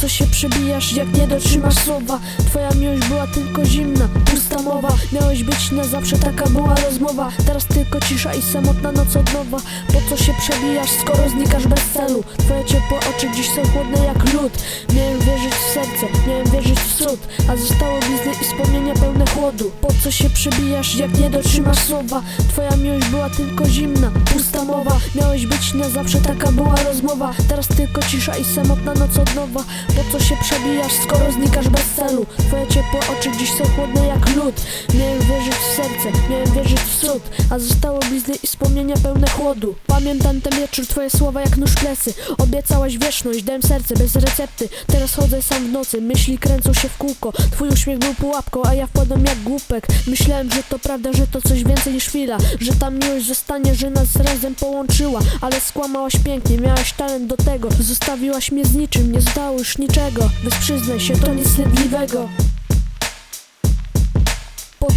co się przebijasz, jak nie dotrzymasz słowa? Twoja miłość była tylko zimna, pusta mowa. Miałeś być na zawsze, taka była rozmowa. Teraz tylko cisza i samotna noc od nowa. Po co się przebijasz, skoro znikasz bez celu? Twoje ciepłe oczy dziś są chłodne jak lód. Miałem wierzyć serce, miałem wierzyć w cud A zostało blizny i wspomnienia pełne chłodu. Po co się przebijasz, jak nie dotrzymasz słowa? Twoja miłość była tylko zimna, pusta mowa. Miałeś być na zawsze, taka była rozmowa. Teraz tylko cisza i samotna noc od nowa. Po co się przebijasz, skoro znikasz bez celu? Twoje ciepłe oczy dziś są chłodne jak lód serce, miałem wierzyć w cud A zostało blizny i wspomnienia pełne chłodu. Pamiętam ten wieczór, twoje słowa jak nóż Obiecałaś wieczność, dałem serce bez recepty. Teraz chodzę sam w nocy, myśli kręcą się w kółko. Twój uśmiech był pułapką, a ja wpadłem jak głupek. Myślałem, że to prawda, że to coś więcej niż chwila. Że ta miłość zostanie, że nas razem połączyła. Ale skłamałaś pięknie, miałaś talent do tego. Zostawiłaś mnie z niczym, nie zostało już niczego. Więc przyznaj się, to nic wstydliwego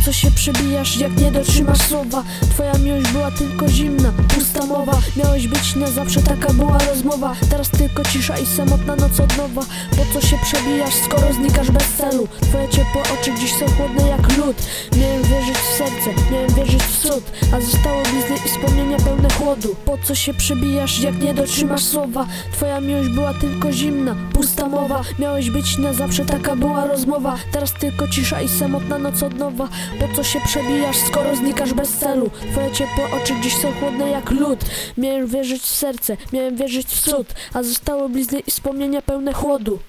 co się przebijasz, jak nie dotrzymasz słowa. Twoja miłość była tylko zimna, pusta mowa. Miałeś być na zawsze, taka była rozmowa. Teraz tylko cisza i samotna noc od nowa. Po co się przebijasz, skoro znikasz bez celu? Twoje ciepłe oczy dziś są chłodne jak lód. Miałem wierzyć w serce, miałem wierzyć w cud A zostało blizny i wspomnienia pełne chłodu. Po co się przebijasz, jak nie dotrzymasz słowa? Twoja miłość była tylko zimna, pusta mowa. Miałeś być na zawsze, taka była rozmowa. Teraz tylko cisza i samotna noc od nowa Po co się przebijasz, skoro znikasz bez celu? Twoje ciepłe oczy dziś są chłodne jak lód. Miałem wierzyć w serce, miałem wierzyć w cud A zostało blizny i wspomnienia pełne chłodu